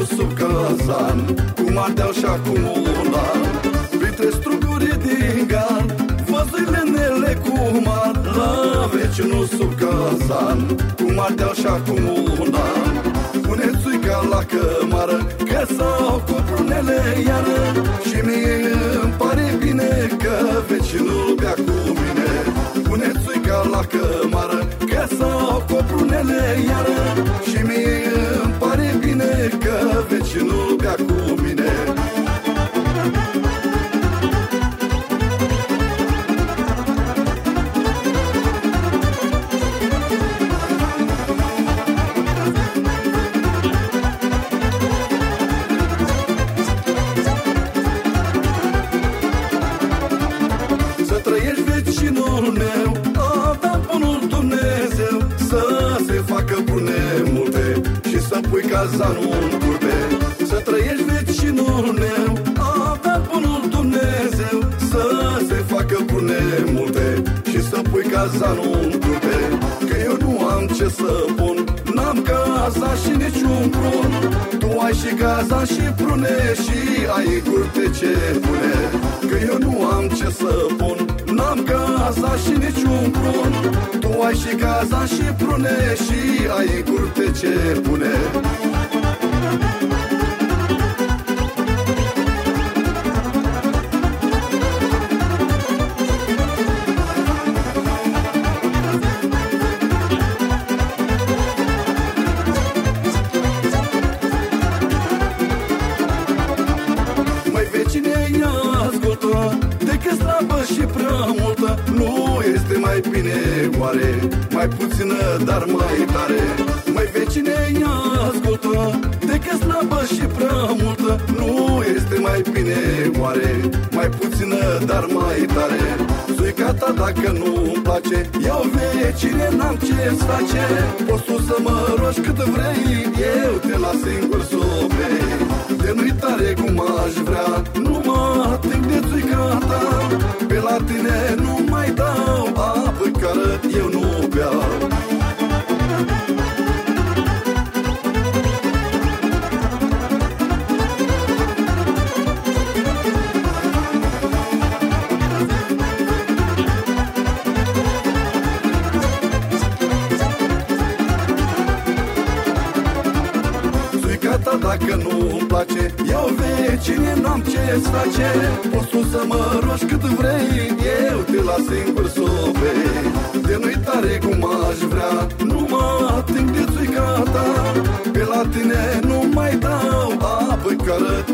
vecinul sub cazan Cu marteau și acum un an Printre struguri din gan Văzâile nele cu mar La vecinul sub cazan Cu marteau și acum un an Puneți uica la cămară Că s-au cu prunele iară. Și mie îmi pare bine Că vecinul bea cu mine. Puneți uica la cămară Că s-au cu prunele iară. Și mie vecinul bea cu mine. Să trăiești vecinul meu Avea bunul Dumnezeu Să se facă bune multe Și să pui cazanul să pui cazanul în curte Că eu nu am ce să pun. N-am casa și niciun prun. Tu ai și casa și prune Și ai curte ce pune. Că eu nu am ce să pun. N-am casa și niciun prun. Tu ai și casa și prune Și ai curte ce pune ascultă Decât slabă și prea multă. Nu este mai bine oare? Mai puțină, dar mai tare. Mai vecine ia ascultă Decât slabă și prea multă. Nu este mai bine oare? Mai puțină, dar mai tare. Suica ta dacă nu-mi place Iau vecine, n-am ce-ți face. Poți tu să mă rogi cât vrei Eu te las singur să o bei de nu tare cum aș vrea la tine nu mai dau Apă care eu nu beau. Țuica ta dacă nu-mi place Eu vecine n-am ce-ți face. Poți tu să mă rogi cât vrei tine nu mai dau. Apă care eu nu